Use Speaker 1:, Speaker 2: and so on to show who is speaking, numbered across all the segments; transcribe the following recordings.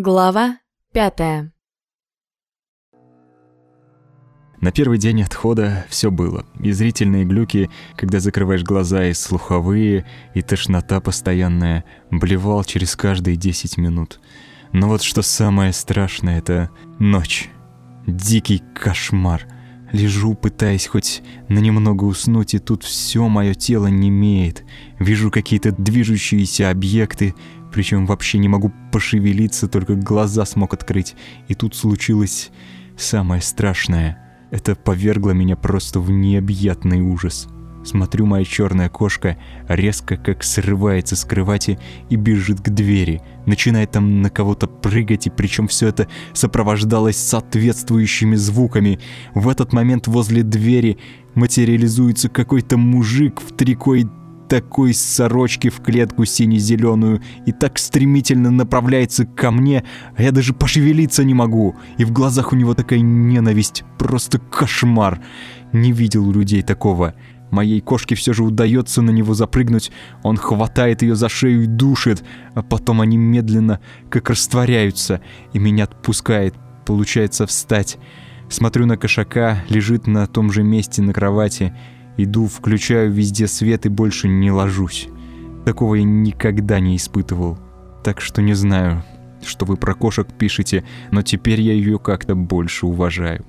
Speaker 1: Глава пятая
Speaker 2: На первый день отхода все было. И зрительные глюки, когда закрываешь глаза, и слуховые, и тошнота постоянная. Блевал через каждые 10 минут. Но вот что самое страшное, это ночь. Дикий кошмар. Лежу, пытаясь хоть на немного уснуть, и тут все мое тело немеет. Вижу какие-то движущиеся объекты, причем вообще не могу пошевелиться, только глаза смог открыть. И тут случилось самое страшное. Это повергло меня просто в необъятный ужас. Смотрю, моя черная кошка резко как срывается с кровати и бежит к двери. Начинает там на кого-то прыгать, и причем все это сопровождалось соответствующими звуками. В этот момент возле двери материализуется какой-то мужик в трико и такой сорочки в клетку сине-зеленую и так стремительно направляется ко мне, а я даже пошевелиться не могу. И в глазах у него такая ненависть, просто кошмар. Не видел у людей такого. Моей кошке все же удается на него запрыгнуть, он хватает ее за шею и душит, а потом они медленно как растворяются, и меня отпускает, получается встать. Смотрю на кошака, лежит на том же месте на кровати, Иду, включаю везде свет и больше не ложусь. Такого я никогда не испытывал. Так что не знаю, что вы про кошек пишете, но теперь я ее как-то больше уважаю.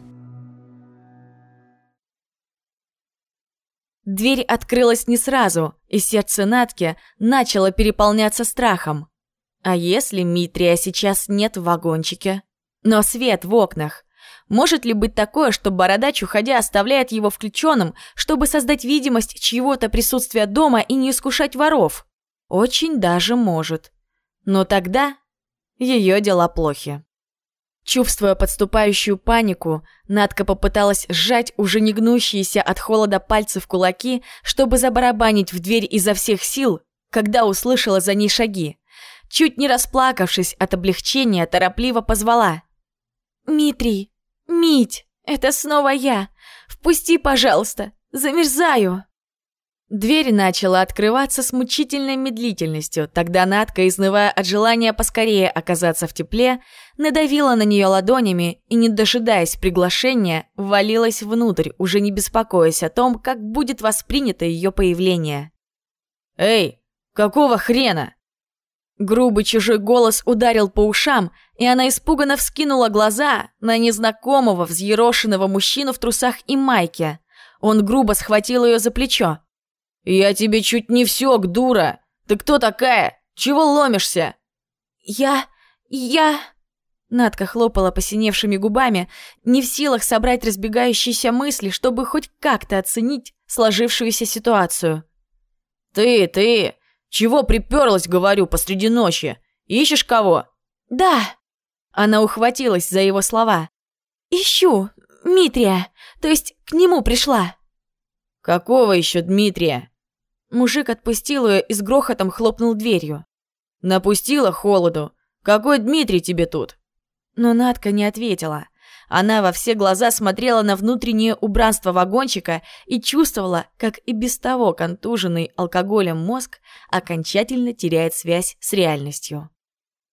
Speaker 1: Дверь открылась не сразу, и сердце Натки начало переполняться страхом. А если Митрия сейчас нет в вагончике? Но свет в окнах. Может ли быть такое, что бородач, уходя, оставляет его включенным, чтобы создать видимость чьего-то присутствия дома и не искушать воров? Очень даже может. Но тогда ее дела плохи. Чувствуя подступающую панику, Надка попыталась сжать уже не гнущиеся от холода пальцы в кулаки, чтобы забарабанить в дверь изо всех сил, когда услышала за ней шаги. Чуть не расплакавшись от облегчения, торопливо позвала. «Митрий, «Мить, это снова я! Впусти, пожалуйста! Замерзаю!» Дверь начала открываться с мучительной медлительностью. Тогда Надка, изнывая от желания поскорее оказаться в тепле, надавила на нее ладонями и, не дожидаясь приглашения, ввалилась внутрь, уже не беспокоясь о том, как будет воспринято ее появление. «Эй, какого хрена?» Грубый чужой голос ударил по ушам, и она испуганно вскинула глаза на незнакомого взъерошенного мужчину в трусах и майке. Он грубо схватил ее за плечо. «Я тебе чуть не всек, дура! Ты кто такая? Чего ломишься?» «Я... я...» Надка хлопала посиневшими губами, не в силах собрать разбегающиеся мысли, чтобы хоть как-то оценить сложившуюся ситуацию.
Speaker 3: «Ты, ты! Чего приперлась, говорю, посреди ночи? Ищешь кого?»
Speaker 1: «Да!» Она ухватилась за его слова. «Ищу Дмитрия, то есть к нему пришла».
Speaker 3: «Какого еще Дмитрия?»
Speaker 1: Мужик отпустил ее и с грохотом хлопнул дверью.
Speaker 3: «Напустила холоду. Какой Дмитрий тебе тут?»
Speaker 1: Но Надка не ответила. Она во все глаза смотрела на внутреннее убранство вагончика и чувствовала, как и без того контуженный алкоголем мозг окончательно теряет связь с реальностью.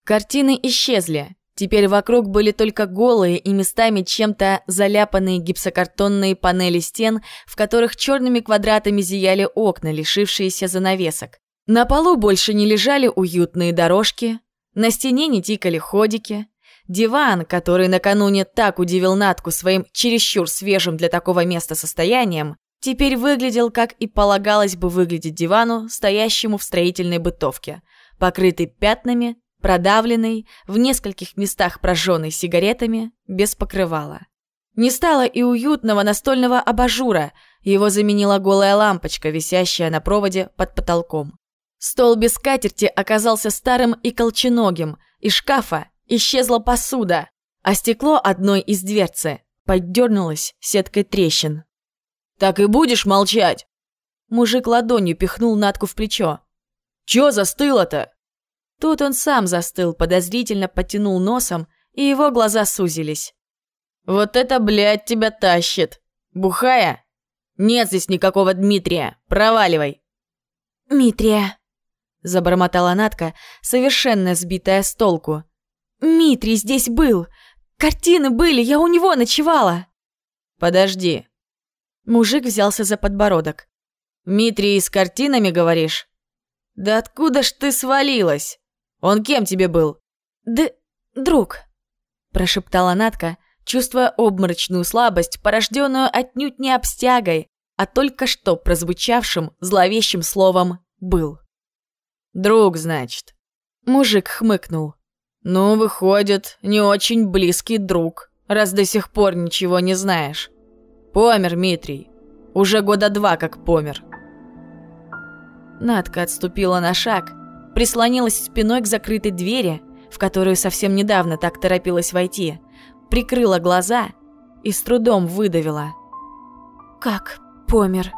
Speaker 1: Картины исчезли. Теперь вокруг были только голые и местами чем-то заляпанные гипсокартонные панели стен, в которых черными квадратами зияли окна, лишившиеся занавесок. На полу больше не лежали уютные дорожки, на стене не тикали ходики, Диван, который накануне так удивил Натку своим чересчур свежим для такого места состоянием, теперь выглядел, как и полагалось бы выглядеть дивану, стоящему в строительной бытовке, покрытый пятнами, продавленный, в нескольких местах прожженный сигаретами, без покрывала. Не стало и уютного настольного абажура, его заменила голая лампочка, висящая на проводе под потолком. Стол без скатерти оказался старым и колченогим, из шкафа Исчезла посуда, а стекло одной из дверцы поддернулось сеткой трещин.
Speaker 3: «Так и будешь молчать?»
Speaker 1: Мужик ладонью пихнул Натку в плечо.
Speaker 3: «Чё застыло-то?»
Speaker 1: Тут он сам застыл, подозрительно потянул носом, и его глаза сузились.
Speaker 3: «Вот это, блядь, тебя тащит! Бухая? Нет здесь никакого Дмитрия! Проваливай!»
Speaker 1: «Дмитрия!» – забормотала Натка, совершенно сбитая с толку. Митрий здесь был. Картины были, я у него ночевала.
Speaker 3: Подожди.
Speaker 1: Мужик взялся за подбородок.
Speaker 3: Митрий с картинами, говоришь? Да откуда ж ты свалилась? Он кем тебе был?
Speaker 1: Да друг, прошептала Натка, чувствуя обморочную слабость, порожденную отнюдь не обстягой, а только что прозвучавшим зловещим словом «был».
Speaker 3: «Друг, значит?»
Speaker 1: Мужик хмыкнул.
Speaker 3: «Ну, выходит, не очень близкий друг, раз до сих пор ничего не знаешь. Помер Митрий. Уже года два как помер».
Speaker 1: Надка отступила на шаг, прислонилась спиной к закрытой двери, в которую совсем недавно так торопилась войти, прикрыла глаза и с трудом выдавила. «Как помер?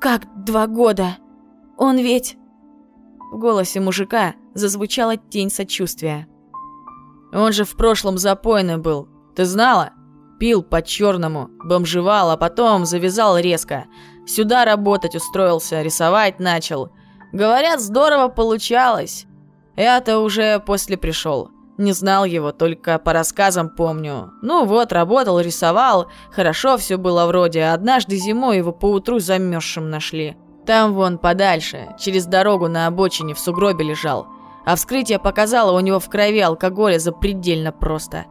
Speaker 1: Как два года? Он ведь...» В голосе мужика зазвучала тень сочувствия.
Speaker 3: «Он же в прошлом запойный был, ты знала? Пил по-черному, бомжевал, а потом завязал резко. Сюда работать устроился, рисовать начал. Говорят, здорово получалось. Я-то уже после пришел. Не знал его, только по рассказам помню. Ну вот, работал, рисовал. Хорошо все было вроде. Однажды зимой его поутру замерзшим нашли. Там вон подальше, через дорогу на обочине в сугробе лежал. А вскрытие показало у него в крови алкоголя запредельно просто.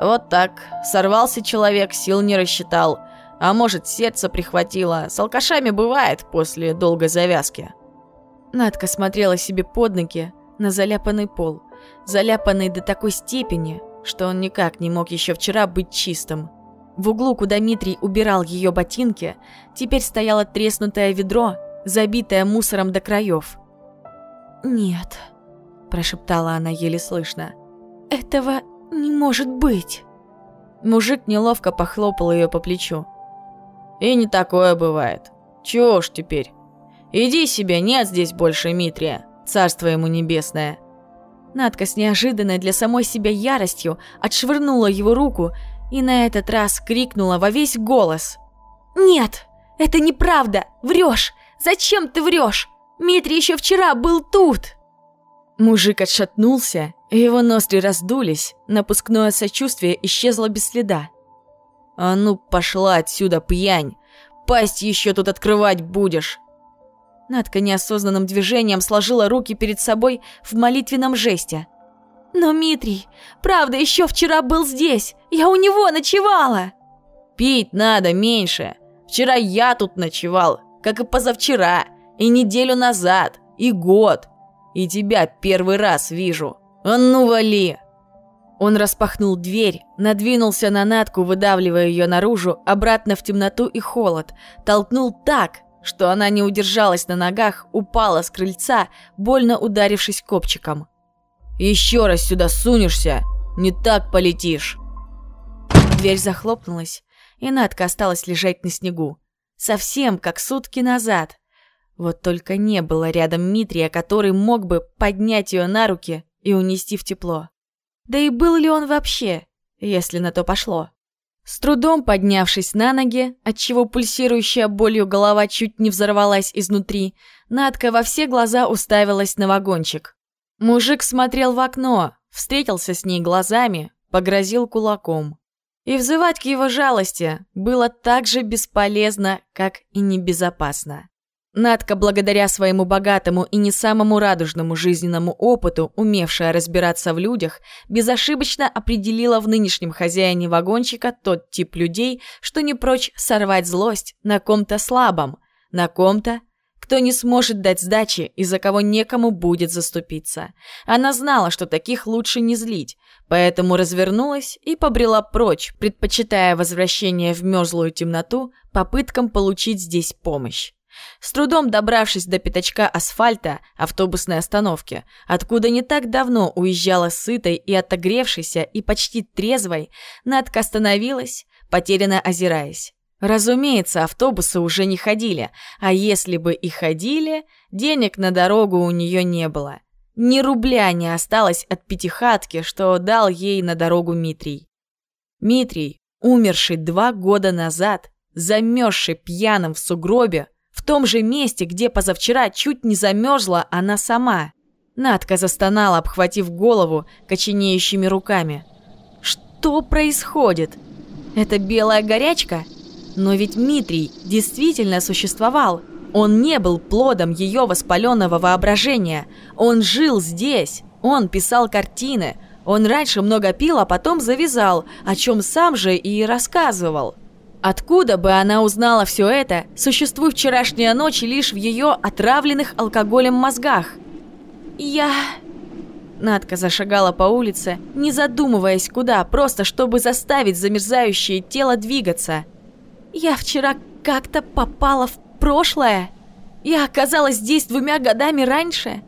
Speaker 3: Вот так. Сорвался человек, сил не рассчитал. А может, сердце прихватило. С алкашами бывает после долгой завязки.
Speaker 1: Надка смотрела себе под ноги на заляпанный пол. Заляпанный до такой степени, что он никак не мог еще вчера быть чистым. В углу, куда Дмитрий убирал ее ботинки, теперь стояло треснутое ведро, забитое мусором до краев. «Нет», – прошептала она еле слышно, – «этого не может быть».
Speaker 3: Мужик неловко похлопал ее по плечу. И не такое бывает. Чего ж теперь? Иди себе, нет здесь больше Митрия. Царство ему небесное.
Speaker 1: Надка с неожиданной для самой себя яростью отшвырнула его руку и на этот раз крикнула во весь голос. «Нет, это неправда! Врешь! Зачем ты врешь? Митрий еще вчера был тут!» Мужик отшатнулся, его ноздри раздулись, напускное сочувствие исчезло без следа.
Speaker 3: «А ну, пошла отсюда, пьянь! Пасть еще тут открывать будешь!»
Speaker 1: Надка неосознанным движением сложила руки перед собой в молитвенном жесте. «Но Митрий, правда, еще вчера был здесь! Я у него ночевала!»
Speaker 3: «Пить надо меньше! Вчера я тут ночевал, как и позавчера, и неделю назад, и год! И тебя первый раз вижу! А ну, вали!»
Speaker 1: Он распахнул дверь, надвинулся на Натку, выдавливая ее наружу, обратно в темноту и холод, толкнул так, что она не удержалась на ногах, упала с крыльца, больно ударившись копчиком.
Speaker 3: «Еще раз сюда сунешься, не так полетишь!»
Speaker 1: Дверь захлопнулась, и Натка осталась лежать на снегу. Совсем как сутки назад. Вот только не было рядом Митрия, который мог бы поднять ее на руки и унести в тепло. Да и был ли он вообще, если на то пошло? С трудом поднявшись на ноги, отчего пульсирующая болью голова чуть не взорвалась изнутри, Надка во все глаза уставилась на вагончик. Мужик смотрел в окно, встретился с ней глазами, погрозил кулаком. И взывать к его жалости было так же бесполезно, как и небезопасно. Надка, благодаря своему богатому и не самому радужному жизненному опыту, умевшая разбираться в людях, безошибочно определила в нынешнем хозяине вагончика тот тип людей, что не прочь сорвать злость на ком-то слабом, на ком-то, кто не сможет дать сдачи и за кого некому будет заступиться. Она знала, что таких лучше не злить, поэтому развернулась и побрела прочь, предпочитая возвращение в мерзлую темноту попыткам получить здесь помощь. С трудом добравшись до пятачка асфальта автобусной остановки, откуда не так давно уезжала сытой и отогревшейся и почти трезвой, Надка остановилась, потерянно озираясь. Разумеется, автобусы уже не ходили, а если бы и ходили, денег на дорогу у нее не было. Ни рубля не осталось от пятихатки, что дал ей на дорогу Митрий. Митрий, умерший два года назад, замерзший пьяным в сугробе, в том же месте, где позавчера чуть не замерзла она сама. Надка застонала, обхватив голову коченеющими руками. Что происходит? Это белая горячка? Но ведь Митрий действительно существовал. Он не был плодом ее воспаленного воображения. Он жил здесь. Он писал картины. Он раньше много пил, а потом завязал, о чем сам же и рассказывал. Откуда бы она узнала все это, существуя вчерашняя ночь лишь в ее отравленных алкоголем мозгах? «Я...» Надка зашагала по улице, не задумываясь куда, просто чтобы заставить замерзающее тело двигаться. «Я вчера как-то попала в прошлое? Я оказалась здесь двумя годами раньше?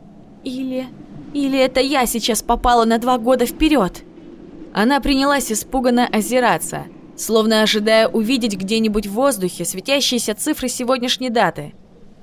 Speaker 1: Или... Или это я сейчас попала на два года вперед?» Она принялась испуганно озираться – словно ожидая увидеть где-нибудь в воздухе светящиеся цифры сегодняшней даты.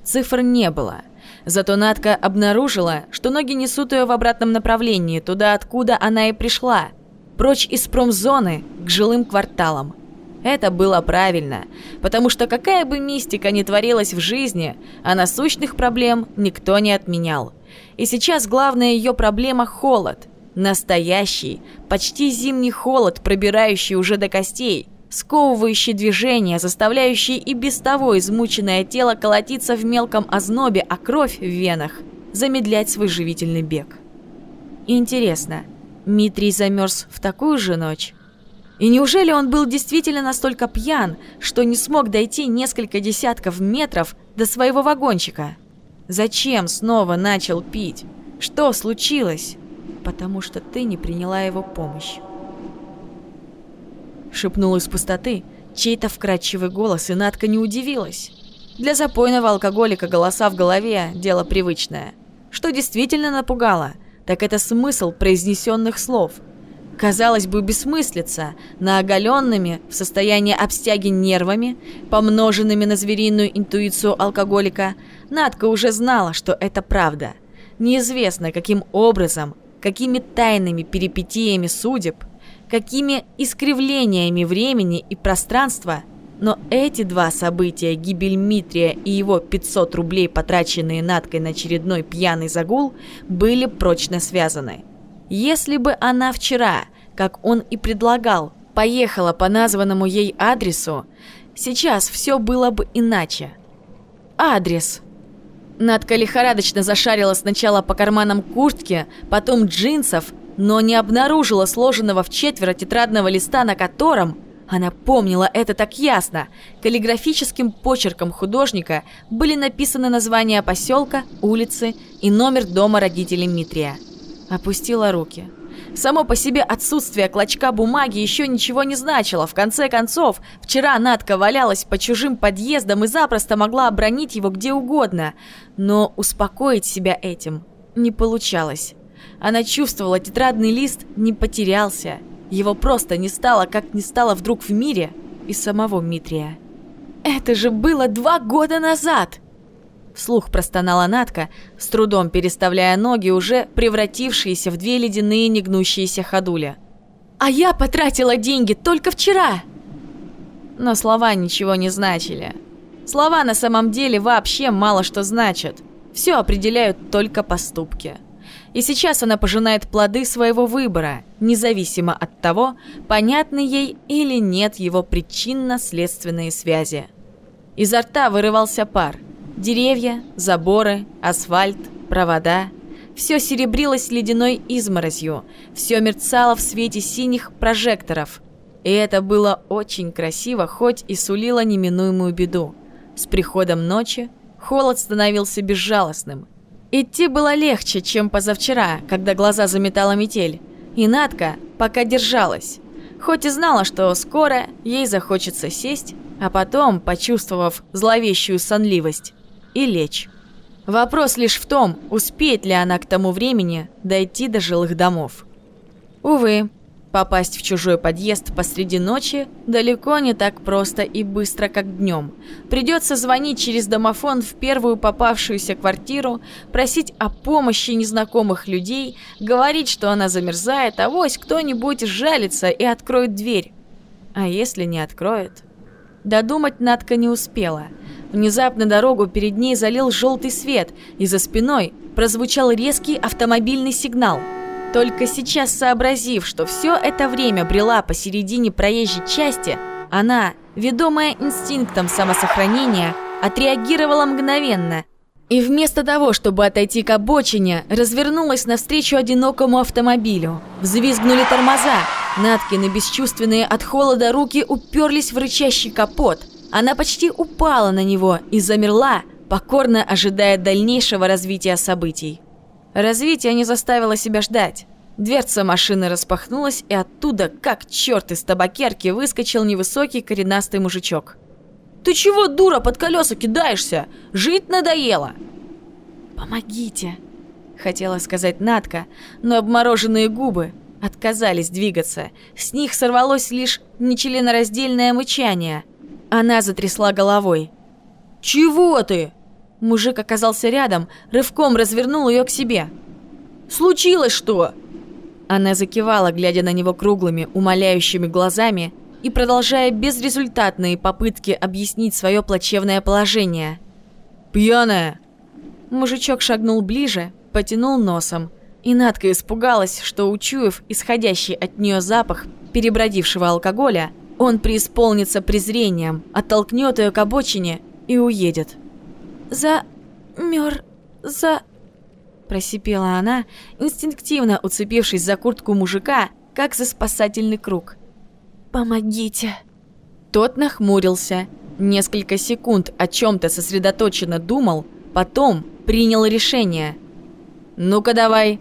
Speaker 1: Цифр не было. Зато Надка обнаружила, что ноги несут ее в обратном направлении, туда, откуда она и пришла. Прочь из промзоны к жилым кварталам. Это было правильно, потому что какая бы мистика ни творилась в жизни, а насущных проблем никто не отменял. И сейчас главная ее проблема – холод – Настоящий, почти зимний холод, пробирающий уже до костей, сковывающий движение, заставляющий и без того измученное тело колотиться в мелком ознобе, а кровь в венах замедлять свой живительный бег. Интересно, Митрий замерз в такую же ночь? И неужели он был действительно настолько пьян, что не смог дойти несколько десятков метров до своего вагончика? Зачем снова начал пить? Что случилось? Потому что ты не приняла его помощь. Шепнул из пустоты чей-то вкрадчивый голос, и Надка не удивилась. Для запойного алкоголика голоса в голове – дело привычное. Что действительно напугало, так это смысл произнесенных слов. Казалось бы, бессмыслица, на оголенными, в состоянии обстяги нервами, помноженными на звериную интуицию алкоголика, Надка уже знала, что это правда. Неизвестно, каким образом какими тайными перипетиями судеб, какими искривлениями времени и пространства, но эти два события, гибель Митрия и его 500 рублей, потраченные Надкой на очередной пьяный загул, были прочно связаны. Если бы она вчера, как он и предлагал, поехала по названному ей адресу, сейчас все было бы иначе. Адрес – Надка лихорадочно зашарила сначала по карманам куртки, потом джинсов, но не обнаружила сложенного в четверо тетрадного листа, на котором, она помнила это так ясно, каллиграфическим почерком художника были написаны названия поселка, улицы и номер дома родителей Митрия. Опустила руки. Само по себе отсутствие клочка бумаги еще ничего не значило. В конце концов, вчера Надка валялась по чужим подъездам и запросто могла обронить его где угодно. Но успокоить себя этим не получалось. Она чувствовала, тетрадный лист не потерялся. Его просто не стало, как не стало вдруг в мире и самого Митрия. «Это же было два года назад!» Вслух простонала Натка, с трудом переставляя ноги, уже превратившиеся в две ледяные негнущиеся ходули. «А я потратила деньги только вчера!» Но слова ничего не значили. Слова на самом деле вообще мало что значат. Все определяют только поступки. И сейчас она пожинает плоды своего выбора, независимо от того, понятны ей или нет его причинно-следственные связи. Изо рта вырывался пар – Деревья, заборы, асфальт, провода. Все серебрилось ледяной изморозью, все мерцало в свете синих прожекторов. И это было очень красиво, хоть и сулило неминуемую беду. С приходом ночи холод становился безжалостным. Идти было легче, чем позавчера, когда глаза заметала метель. И Надка пока держалась. Хоть и знала, что скоро ей захочется сесть, а потом, почувствовав зловещую сонливость, и лечь. Вопрос лишь в том, успеет ли она к тому времени дойти до жилых домов. Увы, попасть в чужой подъезд посреди ночи далеко не так просто и быстро, как днем. Придется звонить через домофон в первую попавшуюся квартиру, просить о помощи незнакомых людей, говорить, что она замерзает, а вось кто-нибудь жалится и откроет дверь. А если не откроет? Додумать Надка не успела – Внезапно дорогу перед ней залил желтый свет, и за спиной прозвучал резкий автомобильный сигнал. Только сейчас сообразив, что все это время брела посередине проезжей части, она, ведомая инстинктом самосохранения, отреагировала мгновенно и вместо того, чтобы отойти к обочине, развернулась навстречу одинокому автомобилю. Взвизгнули тормоза. Наткины бесчувственные от холода руки уперлись в рычащий капот. Она почти упала на него и замерла, покорно ожидая дальнейшего развития событий. Развитие не заставило себя ждать. Дверца машины распахнулась, и оттуда, как черт из табакерки, выскочил невысокий коренастый мужичок. «Ты чего, дура, под колеса кидаешься? Жить надоело!» «Помогите!» — хотела сказать Натка, но обмороженные губы отказались двигаться. С них сорвалось лишь нечленораздельное мычание. Она затрясла головой. «Чего ты?» Мужик оказался рядом, рывком развернул ее к себе. «Случилось что?» Она закивала, глядя на него круглыми, умоляющими глазами и продолжая безрезультатные попытки объяснить свое плачевное положение. «Пьяная!» Мужичок шагнул ближе, потянул носом, и Надка испугалась, что, учуяв исходящий от нее запах перебродившего алкоголя, он преисполнится презрением, оттолкнет ее к обочине и уедет. «За... мёр... за...» Просипела она, инстинктивно уцепившись за куртку мужика, как за спасательный круг. «Помогите!» Тот нахмурился, несколько секунд о чем-то сосредоточенно думал, потом принял решение. «Ну-ка давай!»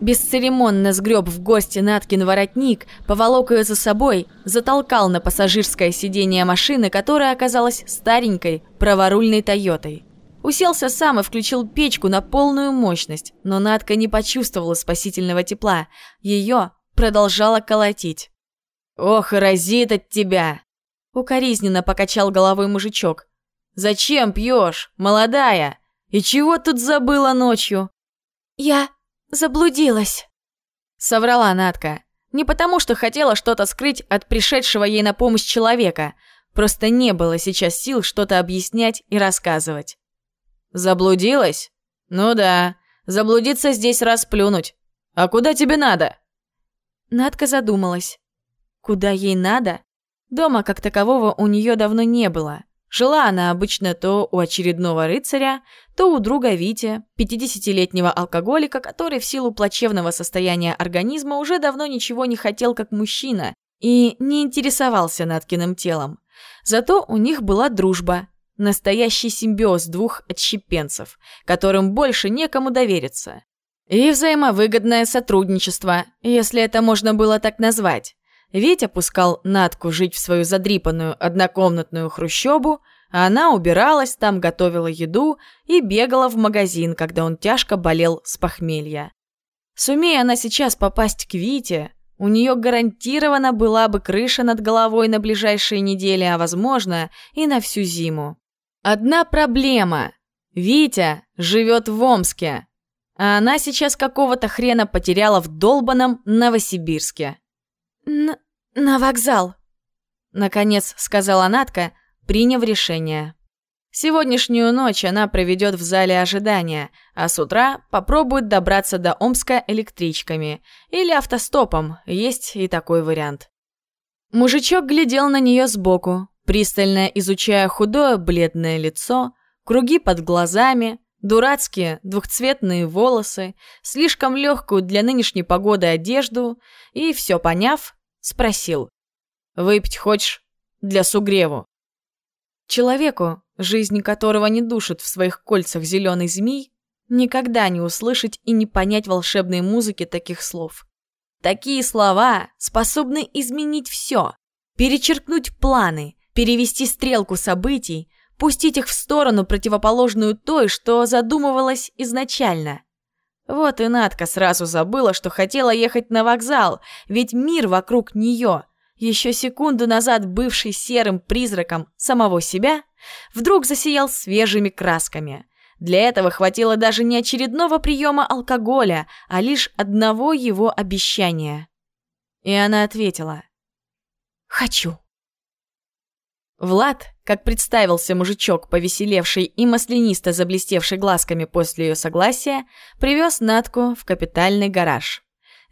Speaker 1: Бесцеремонно сгреб в гости Наткин воротник, поволок ее за собой, затолкал на пассажирское сиденье машины, которая оказалась старенькой, праворульной «Тойотой». Уселся сам и включил печку на полную мощность, но Надка не почувствовала спасительного тепла. Ее продолжала колотить. «Ох, разит от тебя!» Укоризненно покачал головой мужичок. «Зачем пьешь, молодая? И чего тут забыла ночью?» «Я заблудилась», — соврала Надка. Не потому, что хотела что-то скрыть от пришедшего ей на помощь человека, просто не было сейчас сил что-то объяснять и рассказывать. «Заблудилась? Ну да, заблудиться здесь расплюнуть. А куда тебе надо?» Надка задумалась. Куда ей надо? Дома как такового у нее давно не было. Жила она обычно то у очередного рыцаря, то у друга Вити, 50-летнего алкоголика, который в силу плачевного состояния организма уже давно ничего не хотел как мужчина и не интересовался Наткиным телом. Зато у них была дружба, Настоящий симбиоз двух отщепенцев, которым больше некому довериться. И взаимовыгодное сотрудничество, если это можно было так назвать. Витя пускал Натку жить в свою задрипанную однокомнатную хрущобу, а она убиралась там, готовила еду и бегала в магазин, когда он тяжко болел с похмелья. Сумея она сейчас попасть к Вите, у нее гарантированно была бы крыша над головой на ближайшие недели, а возможно и на всю зиму. Одна проблема. Витя живет в Омске, а она сейчас какого-то хрена потеряла в долбанном Новосибирске. Н «На вокзал», — наконец сказала Натка, приняв решение. Сегодняшнюю ночь она проведет в зале ожидания, а с утра попробует добраться до Омска электричками или автостопом, есть и такой вариант. Мужичок глядел на нее сбоку, пристально изучая худое бледное лицо, круги под глазами, дурацкие двухцветные волосы, слишком легкую для нынешней погоды одежду и, все поняв, спросил. «Выпить хочешь? Для сугреву?» Человеку, жизнь которого не душит в своих кольцах зеленый змей, никогда не услышать и не понять волшебной музыки таких слов. Такие слова способны изменить все, перечеркнуть планы, перевести стрелку событий, пустить их в сторону, противоположную той, что задумывалось изначально. Вот и Надка сразу забыла, что хотела ехать на вокзал, ведь мир вокруг нее, еще секунду назад бывший серым призраком самого себя, вдруг засиял свежими красками. Для этого хватило даже не очередного приема алкоголя, а лишь одного его обещания. И она ответила «Хочу». Влад, как представился мужичок, повеселевший и маслянисто заблестевший глазками после ее согласия, привез Натку в капитальный гараж.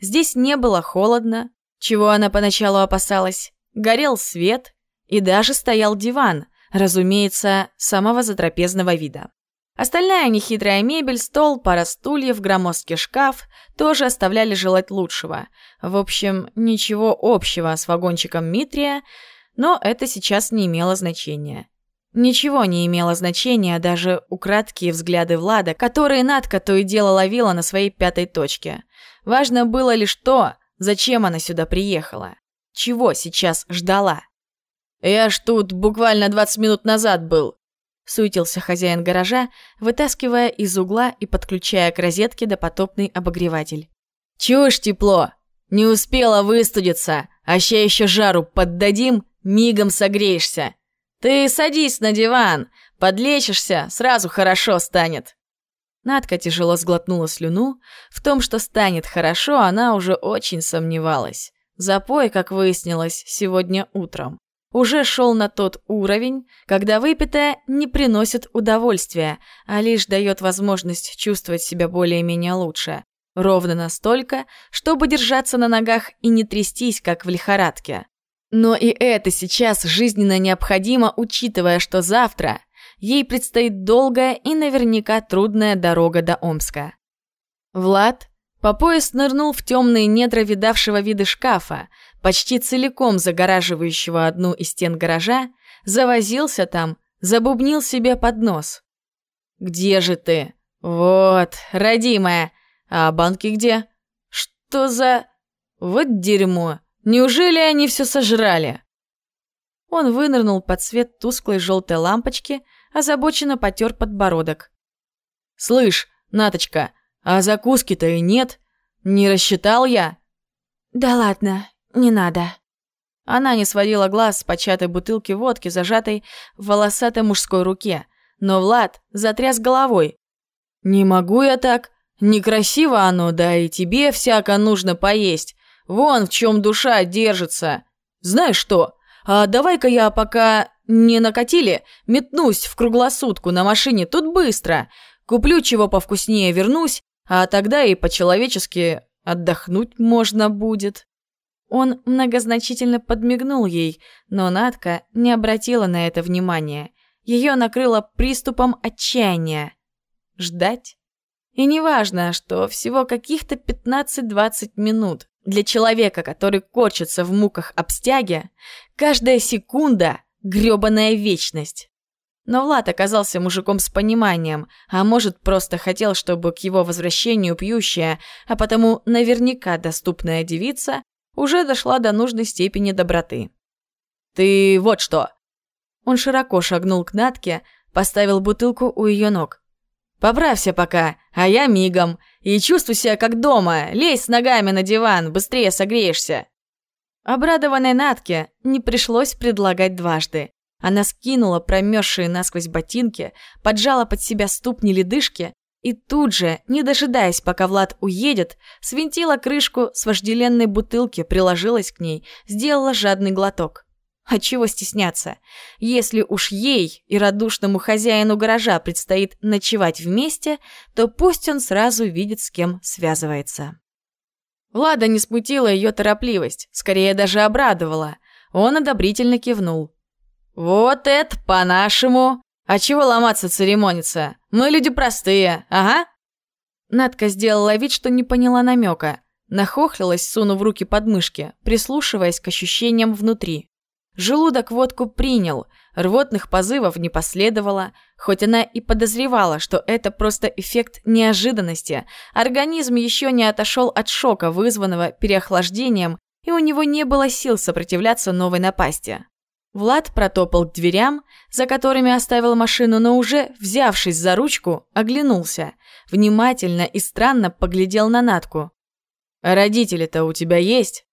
Speaker 1: Здесь не было холодно, чего она поначалу опасалась, горел свет и даже стоял диван, разумеется, самого затрапезного вида. Остальная нехитрая мебель, стол, пара стульев, громоздкий шкаф тоже оставляли желать лучшего. В общем, ничего общего с вагончиком Митрия, но это сейчас не имело значения. Ничего не имело значения даже украдкие взгляды Влада, которые Надка то и дело ловила на своей пятой точке. Важно было лишь то, зачем она сюда приехала. Чего сейчас ждала. «Я ж тут буквально 20 минут назад был», Суетился хозяин гаража, вытаскивая из угла и подключая к розетке допотопный обогреватель. «Чушь тепло! Не успела выстудиться, а ща еще жару поддадим, мигом согреешься. Ты садись на диван, подлечишься, сразу хорошо станет». Надка тяжело сглотнула слюну. В том, что станет хорошо, она уже очень сомневалась. Запой, как выяснилось, сегодня утром уже шел на тот уровень, когда выпитое не приносит удовольствия, а лишь дает возможность чувствовать себя более-менее лучше. Ровно настолько, чтобы держаться на ногах и не трястись, как в лихорадке. Но и это сейчас жизненно необходимо, учитывая, что завтра ей предстоит долгая и наверняка трудная дорога до Омска. Влад по пояс нырнул в темные недра видавшего виды шкафа, почти целиком загораживающего одну из стен гаража, завозился там, забубнил себе под нос. «Где же ты? Вот, родимая. А банки где? Что за... Вот дерьмо. Неужели они все сожрали?» Он вынырнул под свет тусклой желтой лампочки, озабоченно потер подбородок. «Слышь, Наточка, а закуски-то и нет. Не рассчитал я?»
Speaker 4: «Да ладно, не надо».
Speaker 1: Она не сводила глаз с початой бутылки водки, зажатой в волосатой мужской руке. Но Влад затряс головой. «Не могу я так. Некрасиво оно, да и тебе всяко нужно поесть. Вон в чем душа держится. Знаешь что, а давай-ка я пока не накатили, метнусь в круглосутку на машине тут быстро. Куплю чего повкуснее, вернусь, а тогда и по-человечески отдохнуть можно будет». Он многозначительно подмигнул ей, но Надка не обратила на это внимания. Ее накрыло приступом отчаяния. Ждать? И неважно, что всего каких-то 15-20 минут. Для человека, который корчится в муках обстяги, каждая секунда — грёбаная вечность. Но Влад оказался мужиком с пониманием, а может, просто хотел, чтобы к его возвращению пьющая, а потому наверняка доступная девица уже дошла до нужной степени доброты. «Ты вот что!» Он широко шагнул к Натке, поставил бутылку у ее ног. «Поправься пока, а я мигом. И чувствуй себя как дома. Лезь с ногами на диван, быстрее согреешься». Обрадованной Натке не пришлось предлагать дважды. Она скинула промерзшие насквозь ботинки, поджала под себя ступни ледышки и тут же, не дожидаясь, пока Влад уедет, свинтила крышку с вожделенной бутылки, приложилась к ней, сделала жадный глоток. А чего стесняться? Если уж ей и радушному хозяину гаража предстоит ночевать вместе, то пусть он сразу видит, с кем связывается. Влада не смутила ее торопливость, скорее даже обрадовала. Он одобрительно кивнул. «Вот это по-нашему! А чего ломаться церемониться? Мы люди простые, ага». Надка сделала вид, что не поняла намека. Нахохлилась, сунув руки под мышки, прислушиваясь к ощущениям внутри. Желудок водку принял, рвотных позывов не последовало, хоть она и подозревала, что это просто эффект неожиданности. Организм еще не отошел от шока, вызванного переохлаждением, и у него не было сил сопротивляться новой напасти. Влад протопал к дверям, за которыми оставил машину, но уже, взявшись за ручку, оглянулся. Внимательно и странно поглядел на Натку. «А родители-то у тебя есть?»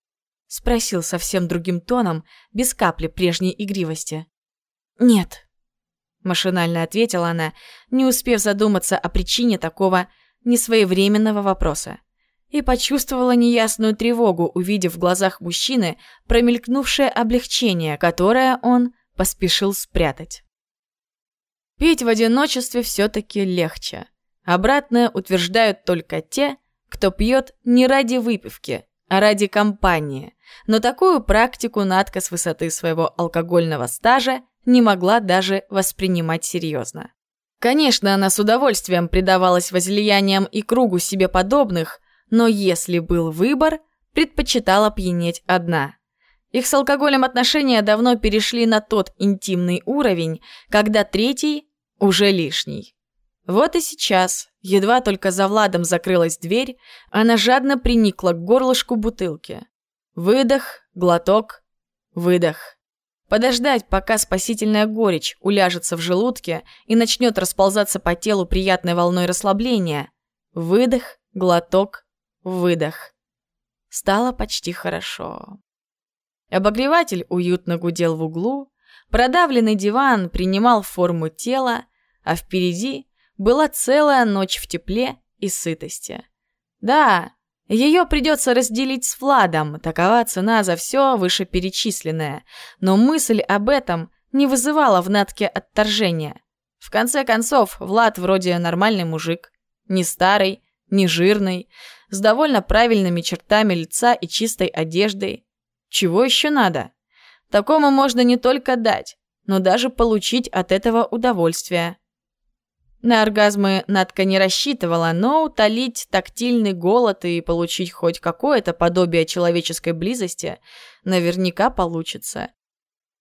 Speaker 1: Спросил совсем другим тоном, без капли прежней игривости.
Speaker 4: «Нет», –
Speaker 1: машинально ответила она, не успев задуматься о причине такого несвоевременного вопроса и почувствовала неясную тревогу, увидев в глазах мужчины промелькнувшее облегчение, которое он поспешил спрятать. Пить в одиночестве все-таки легче. Обратное утверждают только те, кто пьет не ради выпивки, ради компании. Но такую практику Надка с высоты своего алкогольного стажа не могла даже воспринимать серьезно. Конечно, она с удовольствием предавалась возлияниям и кругу себе подобных, но если был выбор, предпочитала пьянеть одна. Их с алкоголем отношения давно перешли на тот интимный уровень, когда третий уже лишний. Вот и сейчас, едва только за Владом закрылась дверь, она жадно приникла к горлышку бутылки. Выдох, глоток, выдох. Подождать, пока спасительная горечь уляжется в желудке и начнет расползаться по телу приятной волной расслабления. Выдох, глоток, выдох. Стало почти хорошо. Обогреватель уютно гудел в углу, продавленный диван принимал форму тела, а впереди была целая ночь в тепле и сытости. Да, ее придется разделить с Владом, такова цена за все вышеперечисленное, но мысль об этом не вызывала в Натке отторжения. В конце концов, Влад вроде нормальный мужик, не старый, не жирный, с довольно правильными чертами лица и чистой одеждой. Чего еще надо? Такому можно не только дать, но даже получить от этого удовольствие. На оргазмы Надка не рассчитывала, но утолить тактильный голод и получить хоть какое-то подобие человеческой близости наверняка получится.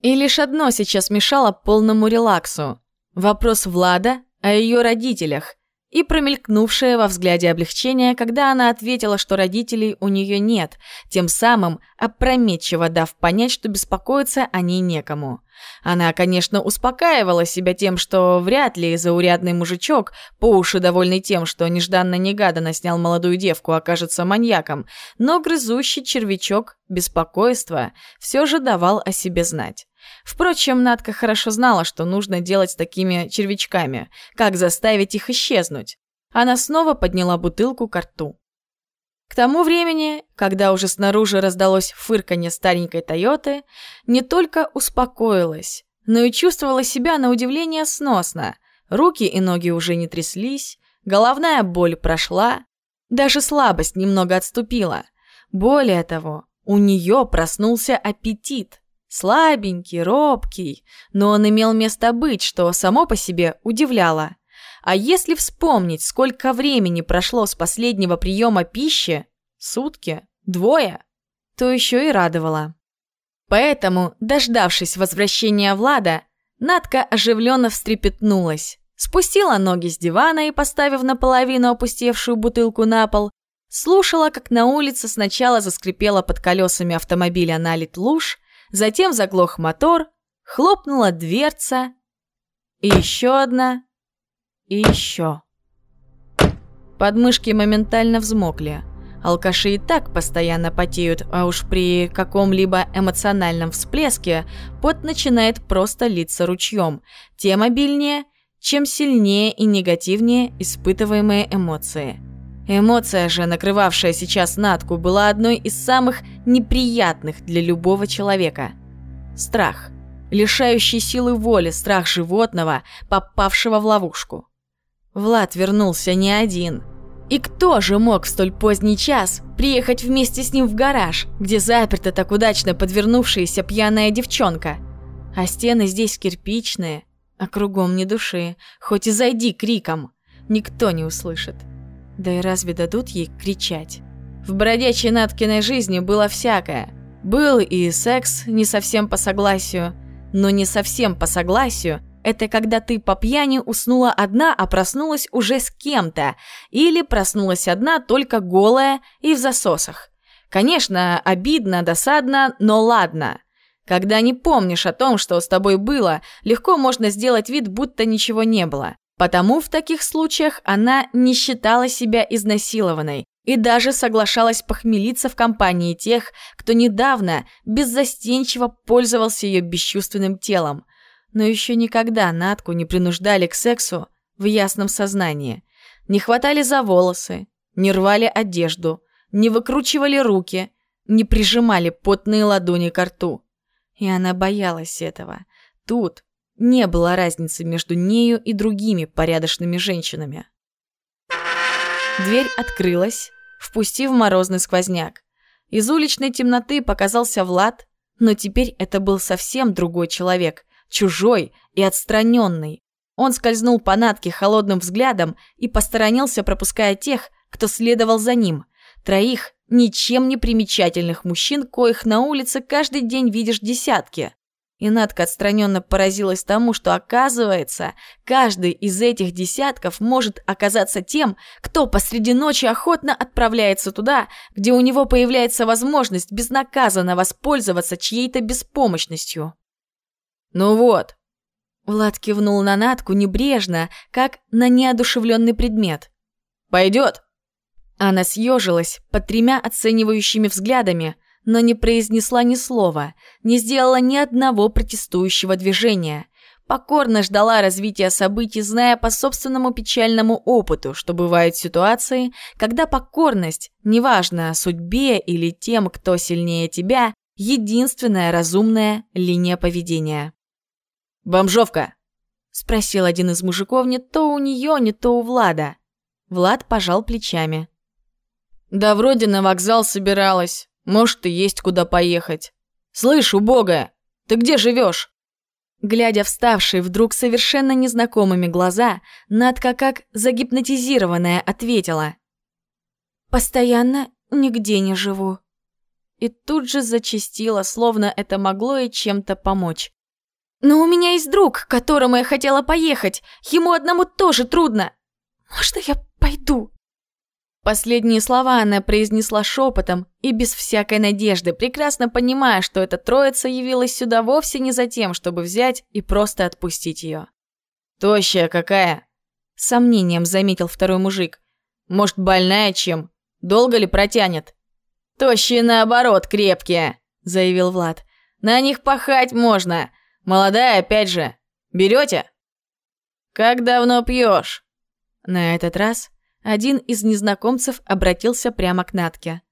Speaker 1: И лишь одно сейчас мешало полному релаксу. Вопрос Влада о ее родителях и промелькнувшее во взгляде облегчение, когда она ответила, что родителей у нее нет, тем самым опрометчиво дав понять, что беспокоиться о ней некому. Она, конечно, успокаивала себя тем, что вряд ли заурядный мужичок, по уши довольный тем, что нежданно-негаданно снял молодую девку, окажется маньяком, но грызущий червячок беспокойства все же давал о себе знать. Впрочем, Надка хорошо знала, что нужно делать с такими червячками, как заставить их исчезнуть. Она снова подняла бутылку к рту. К тому времени, когда уже снаружи раздалось фырканье старенькой Тойоты, не только успокоилась, но и чувствовала себя на удивление сносно. Руки и ноги уже не тряслись, головная боль прошла, даже слабость немного отступила. Более того, у нее проснулся аппетит. Слабенький, робкий, но он имел место быть, что само по себе удивляло. А если вспомнить, сколько времени прошло с последнего приема пищи, сутки, двое, то еще и радовало. Поэтому, дождавшись возвращения Влада, Надка оживленно встрепетнулась, спустила ноги с дивана и, поставив наполовину опустевшую бутылку на пол, слушала, как на улице сначала заскрипела под колесами автомобиля налит луж, затем заглох мотор, хлопнула дверца, и еще одна, и еще. Подмышки моментально взмокли. Алкаши и так постоянно потеют, а уж при каком-либо эмоциональном всплеске пот начинает просто литься ручьем. Тем обильнее, чем сильнее и негативнее испытываемые эмоции. Эмоция же, накрывавшая сейчас Натку, была одной из самых неприятных для любого человека. Страх. Лишающий силы воли страх животного, попавшего в ловушку. Влад вернулся не один. И кто же мог в столь поздний час приехать вместе с ним в гараж, где заперта так удачно подвернувшаяся пьяная девчонка? А стены здесь кирпичные, а кругом ни души, хоть и зайди криком, никто не услышит. Да и разве дадут ей кричать? В бродячей Наткиной жизни было всякое. Был и секс не совсем по согласию, но не совсем по согласию – это когда ты по пьяни уснула одна, а проснулась уже с кем-то, или проснулась одна, только голая и в засосах. Конечно, обидно, досадно, но ладно. Когда не помнишь о том, что с тобой было, легко можно сделать вид, будто ничего не было. Потому в таких случаях она не считала себя изнасилованной и даже соглашалась похмелиться в компании тех, кто недавно беззастенчиво пользовался ее бесчувственным телом. Но еще никогда Натку не принуждали к сексу в ясном сознании. Не хватали за волосы, не рвали одежду, не выкручивали руки, не прижимали потные ладони к рту. И она боялась этого. тут не было разницы между нею и другими порядочными женщинами. Дверь открылась, впустив морозный сквозняк. Из уличной темноты показался Влад, но теперь это был совсем другой человек, чужой и отстраненный. Он скользнул по Натке холодным взглядом и посторонился, пропуская тех, кто следовал за ним. Троих ничем не примечательных мужчин, коих на улице каждый день видишь десятки. И Надка отстраненно поразилась тому, что, оказывается, каждый из этих десятков может оказаться тем, кто посреди ночи охотно отправляется туда, где у него появляется возможность безнаказанно воспользоваться чьей-то беспомощностью. «Ну вот», Влад кивнул на Натку небрежно, как на неодушевленный предмет. «Пойдет?» Она съежилась под тремя оценивающими взглядами, но не произнесла ни слова, не сделала ни одного протестующего движения. Покорно ждала развития событий, зная по собственному печальному опыту, что бывают ситуации, когда покорность, неважно судьбе или тем, кто сильнее тебя, единственная разумная линия поведения. «Бомжовка!» – спросил один из мужиков не то у нее, не то у Влада. Влад пожал плечами. «Да вроде на вокзал собиралась. Может, и есть куда поехать. Слышь, убогая, ты где живешь? Глядя в ставшие вдруг совершенно незнакомыми глаза, Надка как загипнотизированная ответила. «Постоянно нигде не живу». И тут же зачастила, словно это могло ей чем-то помочь. «Но у меня есть друг, к которому я хотела поехать. Ему одному тоже трудно. Можно я пойду?» Последние слова она произнесла шепотом и без всякой надежды, прекрасно понимая, что эта троица явилась сюда вовсе не за тем, чтобы взять и просто отпустить ее. «Тощая какая!» — сомнением заметил второй мужик. «Может, больная чем? Долго ли протянет?» «Тощие, наоборот, крепкие!» — заявил Влад. «На них пахать можно. Молодая, опять же. Берете?» «Как давно пьешь?» На этот раз один из незнакомцев обратился прямо к Натке.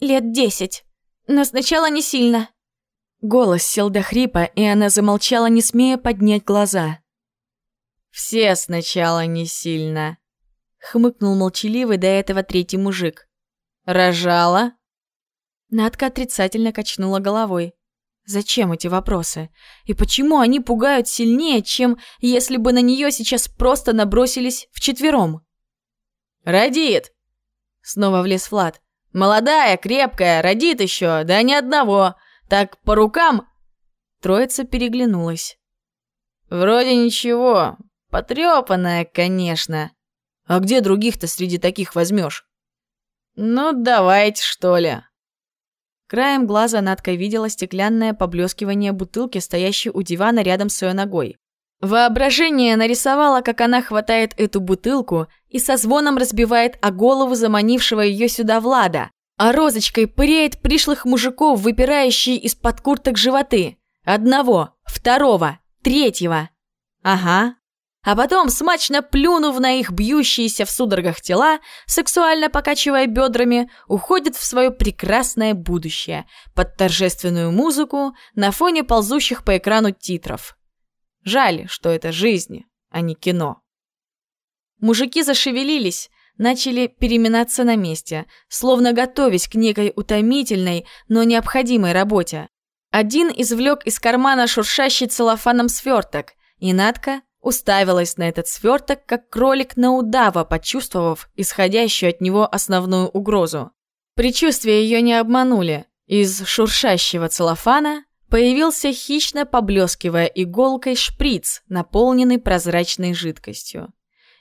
Speaker 1: «Лет десять, но сначала не сильно». Голос сел до хрипа, и она замолчала, не смея поднять глаза. «Все сначала не сильно», — хмыкнул молчаливый до этого третий мужик. «Рожала?» Надка отрицательно качнула головой. Зачем эти вопросы? И почему они пугают сильнее, чем если бы на нее сейчас просто набросились вчетвером? «Родит!» Снова влез Влад. «Молодая, крепкая, родит еще, да ни одного. Так по рукам...» Троица переглянулась. «Вроде ничего. Потрепанная, конечно. А где других-то среди таких возьмешь?» «Ну, давайте, что ли». Краем глаза Надка видела стеклянное поблескивание бутылки, стоящей у дивана рядом с ее ногой. Воображение нарисовало, как она хватает эту бутылку и со звоном разбивает о голову заманившего ее сюда Влада, а розочкой пыряет пришлых мужиков, выпирающие из-под курток животы. Одного, второго, третьего. Ага. А потом, смачно плюнув на их бьющиеся в судорогах тела, сексуально покачивая бедрами, уходит в свое прекрасное будущее под торжественную музыку на фоне ползущих по экрану титров. Жаль, что это жизнь, а не кино. Мужики зашевелились, начали переминаться на месте, словно готовясь к некой утомительной, но необходимой работе. Один извлек из кармана шуршащий целлофаном сверток, и Надка уставилась на этот сверток, как кролик на удава, почувствовав исходящую от него основную угрозу. Причувствия ее не обманули. Из шуршащего целлофана Появился хищно поблескивая иголкой шприц, наполненный прозрачной жидкостью.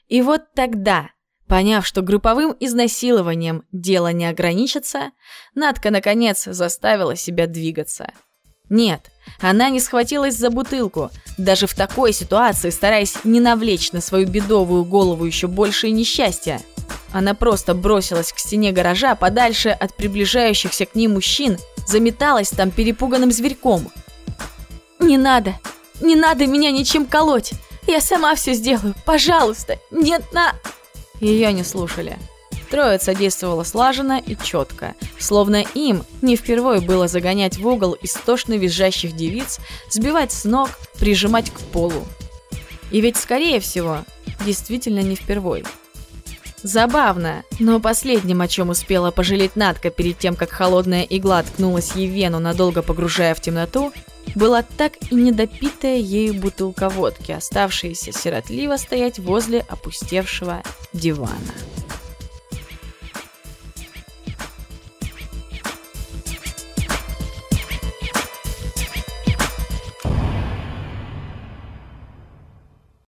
Speaker 1: И вот тогда, поняв, что групповым изнасилованием дело не ограничится, Надка, наконец, заставила себя двигаться. Нет, она не схватилась за бутылку, даже в такой ситуации стараясь не навлечь на свою бедовую голову еще большее несчастье. Она просто бросилась к стене гаража подальше от приближающихся к ней мужчин заметалась там перепуганным зверьком. «Не надо! Не надо меня ничем колоть! Я сама все сделаю! Пожалуйста! Нет на...» Ее не слушали. Троица действовала слаженно и четко, словно им не впервой было загонять в угол истошно визжащих девиц, сбивать с ног, прижимать к полу. И ведь, скорее всего, действительно не впервой. Забавно, но последним, о чем успела пожалеть Надка перед тем, как холодная игла ткнулась ей вену, надолго погружая в темноту, была так и недопитая ею бутылка водки, оставшаяся сиротливо стоять возле опустевшего дивана.